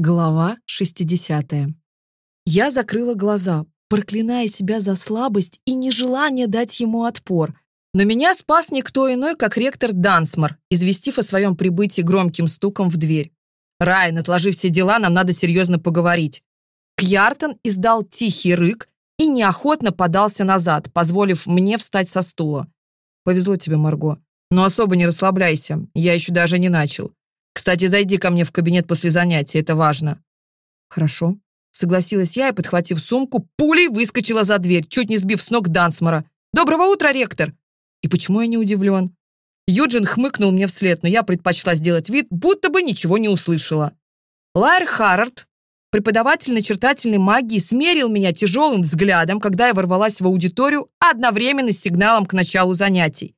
Глава 60. Я закрыла глаза, проклиная себя за слабость и нежелание дать ему отпор. Но меня спас никто иной, как ректор Дансмор, известив о своем прибытии громким стуком в дверь. «Райан, отложи все дела, нам надо серьезно поговорить». Кьяртон издал тихий рык и неохотно подался назад, позволив мне встать со стула. «Повезло тебе, Марго. Но особо не расслабляйся, я еще даже не начал. Кстати, зайди ко мне в кабинет после занятия, это важно». «Хорошо», — согласилась я и, подхватив сумку, пулей выскочила за дверь, чуть не сбив с ног Дансмора. «Доброго утра, ректор!» И почему я не удивлен? Юджин хмыкнул мне вслед, но я предпочла сделать вид, будто бы ничего не услышала. Лайер Харрард, преподаватель начертательной магии, смерил меня тяжелым взглядом, когда я ворвалась в аудиторию одновременно с сигналом к началу занятий.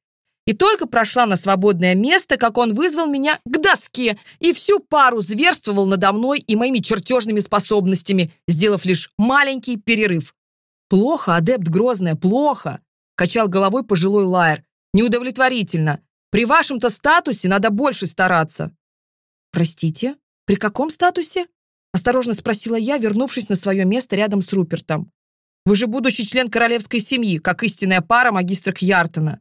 И только прошла на свободное место, как он вызвал меня к доске и всю пару зверствовал надо мной и моими чертежными способностями, сделав лишь маленький перерыв. «Плохо, адепт Грозная, плохо!» – качал головой пожилой лаер. «Неудовлетворительно. При вашем-то статусе надо больше стараться». «Простите, при каком статусе?» – осторожно спросила я, вернувшись на свое место рядом с Рупертом. «Вы же будущий член королевской семьи, как истинная пара магистра Кьяртона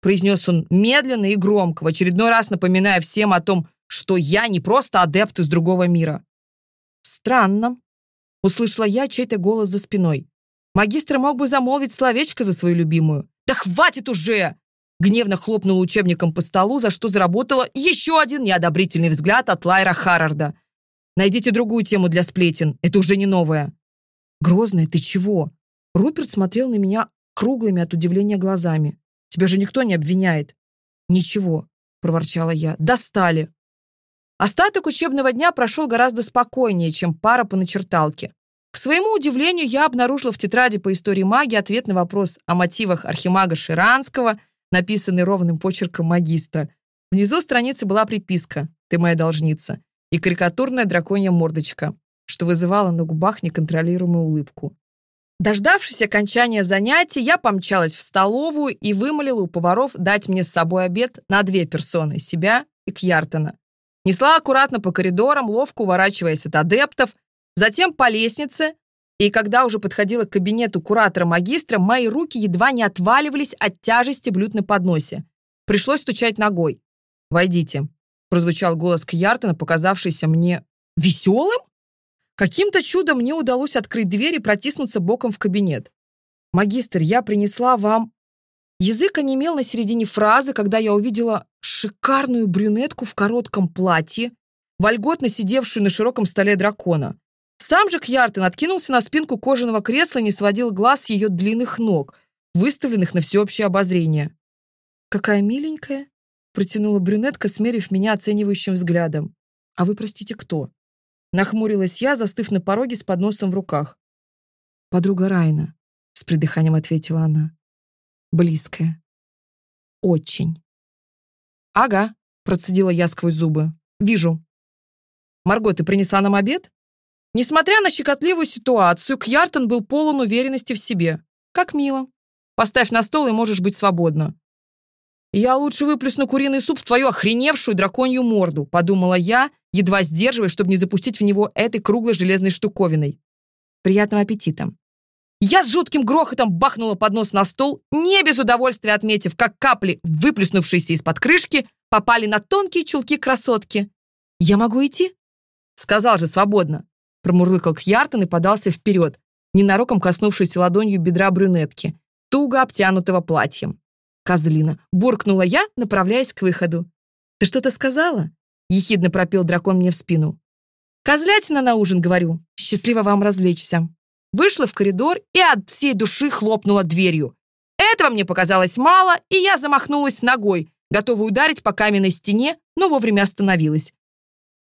произнес он медленно и громко, в очередной раз напоминая всем о том, что я не просто адепт из другого мира. «Странно», — услышала я чей-то голос за спиной. Магистр мог бы замолвить словечко за свою любимую. «Да хватит уже!» Гневно хлопнула учебником по столу, за что заработала еще один неодобрительный взгляд от Лайра Харрарда. «Найдите другую тему для сплетен, это уже не новое». «Грозная, ты чего?» Руперт смотрел на меня круглыми от удивления глазами. Тебя же никто не обвиняет». «Ничего», — проворчала я. «Достали». Остаток учебного дня прошел гораздо спокойнее, чем пара по начерталке. К своему удивлению, я обнаружила в тетради по истории магии ответ на вопрос о мотивах архимага Ширанского, написанный ровным почерком магистра. Внизу страницы была приписка «Ты моя должница» и карикатурная драконья мордочка, что вызывало на губах неконтролируемую улыбку. Дождавшись окончания занятий, я помчалась в столовую и вымолила у поваров дать мне с собой обед на две персоны, себя и Кьяртона. Несла аккуратно по коридорам, ловко уворачиваясь от адептов, затем по лестнице, и когда уже подходила к кабинету куратора-магистра, мои руки едва не отваливались от тяжести блюд на подносе. Пришлось стучать ногой. «Войдите», — прозвучал голос Кьяртона, показавшийся мне веселым Каким-то чудом мне удалось открыть дверь и протиснуться боком в кабинет. «Магистр, я принесла вам...» Язык онемел на середине фразы, когда я увидела шикарную брюнетку в коротком платье, вольготно сидевшую на широком столе дракона. Сам же Кьяртен откинулся на спинку кожаного кресла и не сводил глаз с ее длинных ног, выставленных на всеобщее обозрение. «Какая миленькая!» — протянула брюнетка, смерив меня оценивающим взглядом. «А вы, простите, кто?» Нахмурилась я, застыв на пороге с подносом в руках. «Подруга Райна», — с придыханием ответила она. «Близкая. Очень». «Ага», — процедила я сквозь зубы. «Вижу». «Марго, ты принесла нам обед?» Несмотря на щекотливую ситуацию, Кьяртон был полон уверенности в себе. Как мило. Поставь на стол, и можешь быть свободна. «Я лучше выплесну куриный суп в твою охреневшую драконью морду», подумала я, едва сдерживая, чтобы не запустить в него этой круглой железной штуковиной. Приятного аппетита. Я с жутким грохотом бахнула поднос на стол, не без удовольствия отметив, как капли, выплеснувшиеся из-под крышки, попали на тонкие чулки красотки. «Я могу идти?» «Сказал же, свободно!» Промурлыкал Кьяртон и подался вперед, ненароком коснувшись ладонью бедра брюнетки, туго обтянутого платьем. «Козлина!» — буркнула я, направляясь к выходу. «Ты что-то сказала?» Ехидно пропел дракон мне в спину. «Козлятина на ужин, говорю. Счастливо вам развлечься». Вышла в коридор и от всей души хлопнула дверью. Этого мне показалось мало, и я замахнулась ногой, готова ударить по каменной стене, но вовремя остановилась.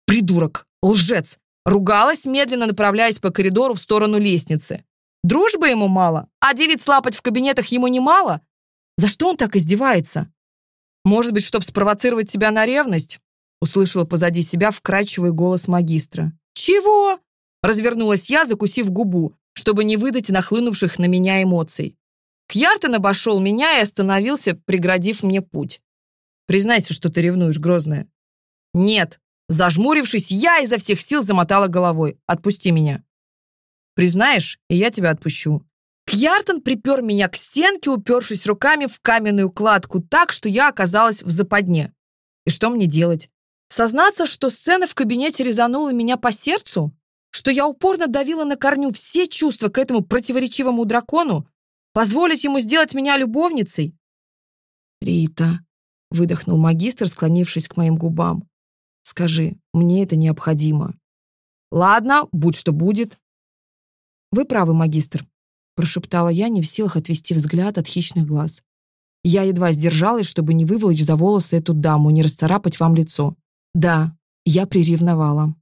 «Придурок! Лжец!» Ругалась, медленно направляясь по коридору в сторону лестницы. Дружбы ему мало, а девиц лапать в кабинетах ему не мало. За что он так издевается? Может быть, чтобы спровоцировать тебя на ревность? услышала позади себя вкрадчивый голос магистра. «Чего?» Развернулась я, закусив губу, чтобы не выдать нахлынувших на меня эмоций. Кьяртен обошел меня и остановился, преградив мне путь. «Признайся, что ты ревнуешь, Грозная». «Нет». Зажмурившись, я изо всех сил замотала головой. «Отпусти меня». «Признаешь, и я тебя отпущу». Кьяртон припер меня к стенке, упершись руками в каменную кладку так, что я оказалась в западне. И что мне делать? Сознаться, что сцена в кабинете резанула меня по сердцу? Что я упорно давила на корню все чувства к этому противоречивому дракону? Позволить ему сделать меня любовницей? «Рита», — выдохнул магистр, склонившись к моим губам, «скажи, мне это необходимо». «Ладно, будь что будет». «Вы правы, магистр», — прошептала я, не в силах отвести взгляд от хищных глаз. Я едва